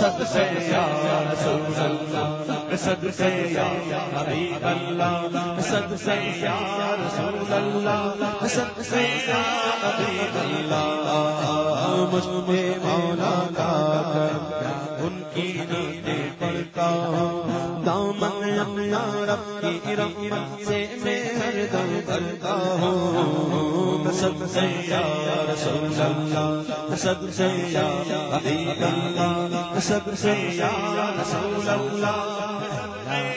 سب سے یا رسول اللہ سد سے یا حبیب اللہ سد سے یا رسول اللہ سد سے یا حبیب اللہ۔ مجھ میں مولا کا ان کی نیتیں پڑھتا ہوں۔ دامن اپنا رب کی رحمت سے میں ہر دم کرتا ہوں۔ سب سے یا رسول اللہ سب سے یا حبیب اللہ، سب سے یا رسول اللہ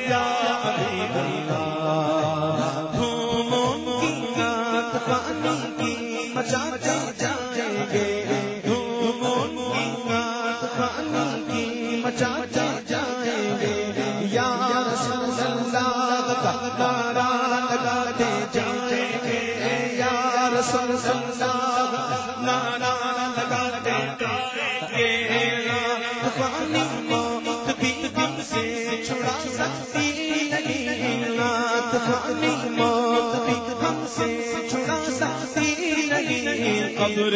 یا حبیب اللہ دھوموں کی پانی کی جائیں گے دھوموں کی نعت پانی کی جائیں گے، یا رسول اللہ پانی موت بھی غم سے چھڑا سکتی نہیں۔ نات موت بھی غم سے چھڑا سکتی نہیں۔ قبر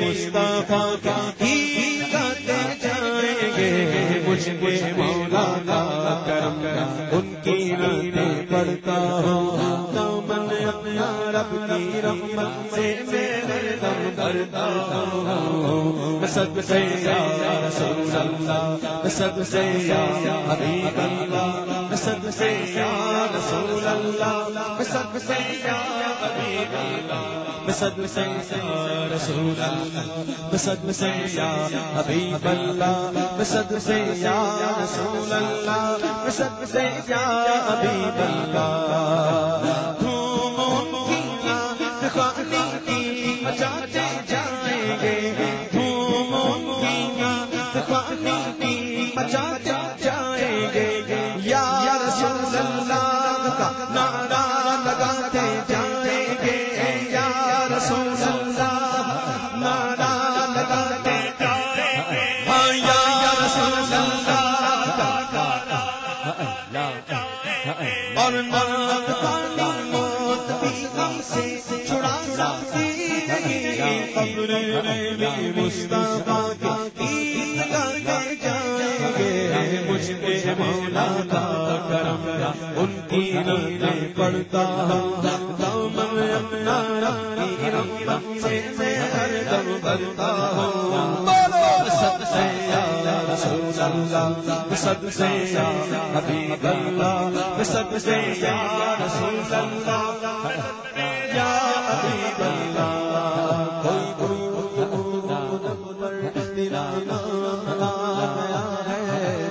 مصطفیٰ کا ہی گاتے جائیں گے۔ مجھ مولا کا کرم، ان کی نعتیں پڑھتا ہوں۔ رب کی رحمت سے میں ہر دم کرتا ہوں۔ سب سے یا رسول اللہ سب سے یا حبیب اللہ سب سے یا رسول اللہ سب سے یا حبیب اللہ سب سے یا رسول اللہ سب سے یا حبیب اللہ سب سے یا رسول اللہ سب سے یا حبیب اللہ۔ نعت کی جائیں گے یا رسول اللہ کا نعرہ لگاتے جائیں گے یا رسول اللہ نعرہ لگاتے جائیں گے یا رسول اللہ اور موت بھی سے چھڑا سکتی نہیں قبر میں مصطفیٰ کی پڑھتا سب سے حبیب اللہ سب سے یا رسول اللہ یا حبیب اللہ کوئی گرو پر دلانا آیا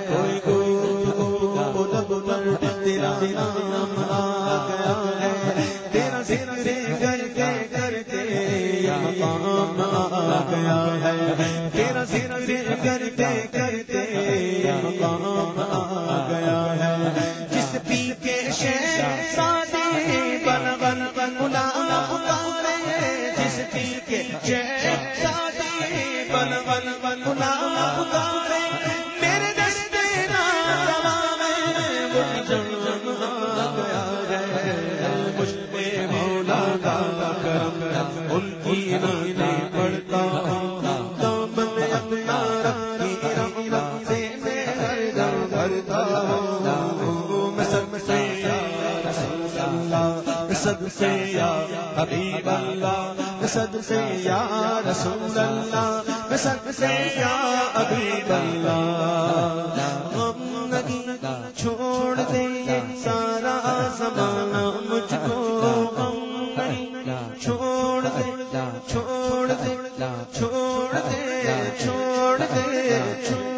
کوئی گرو پر کام آ گیا ہے تیرا ذکر کرتے کرتے یہ کام آ گیا ہے۔ جس پی کے شہر سادے بن بن بن بلا جس پی کے شہر ہر ہوں۔ میں سب سے یا رسول اللہ سب سے یا حبیب اللہ سب سے یا رسول اللہ سب سے یا حبیب اللہ ہم نہیں چھوڑ دیں یہ سارا زمانہ مجھ کو ہم نہیں چھوڑ دے چھوڑ دے چھوڑ دے چھوڑ دے چھوڑ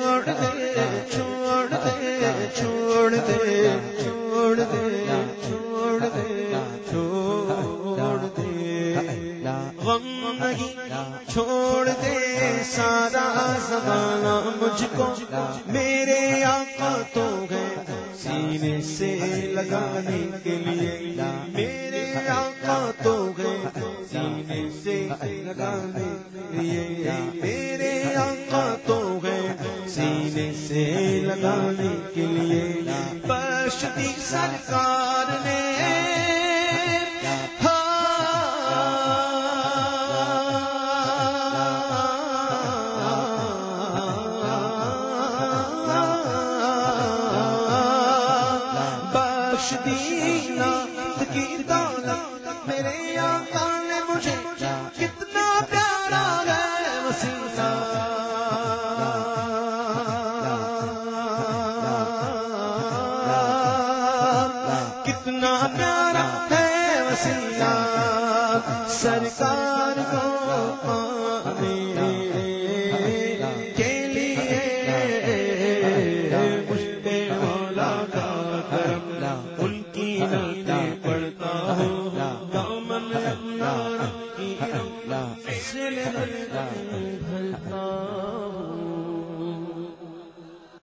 لگانے کے لیے میرے آقا تو گئے سینے سے لگانے کے لیے میرے آقا تو گئے سینے سے لگانے کے لیے بشتی سرکار نے دینا کی دولت میرے آقا نے مجھے کتنا پیارا ہے وسیلہ کتنا پیارا ہے وسیلہ سرکار کو پانے کرم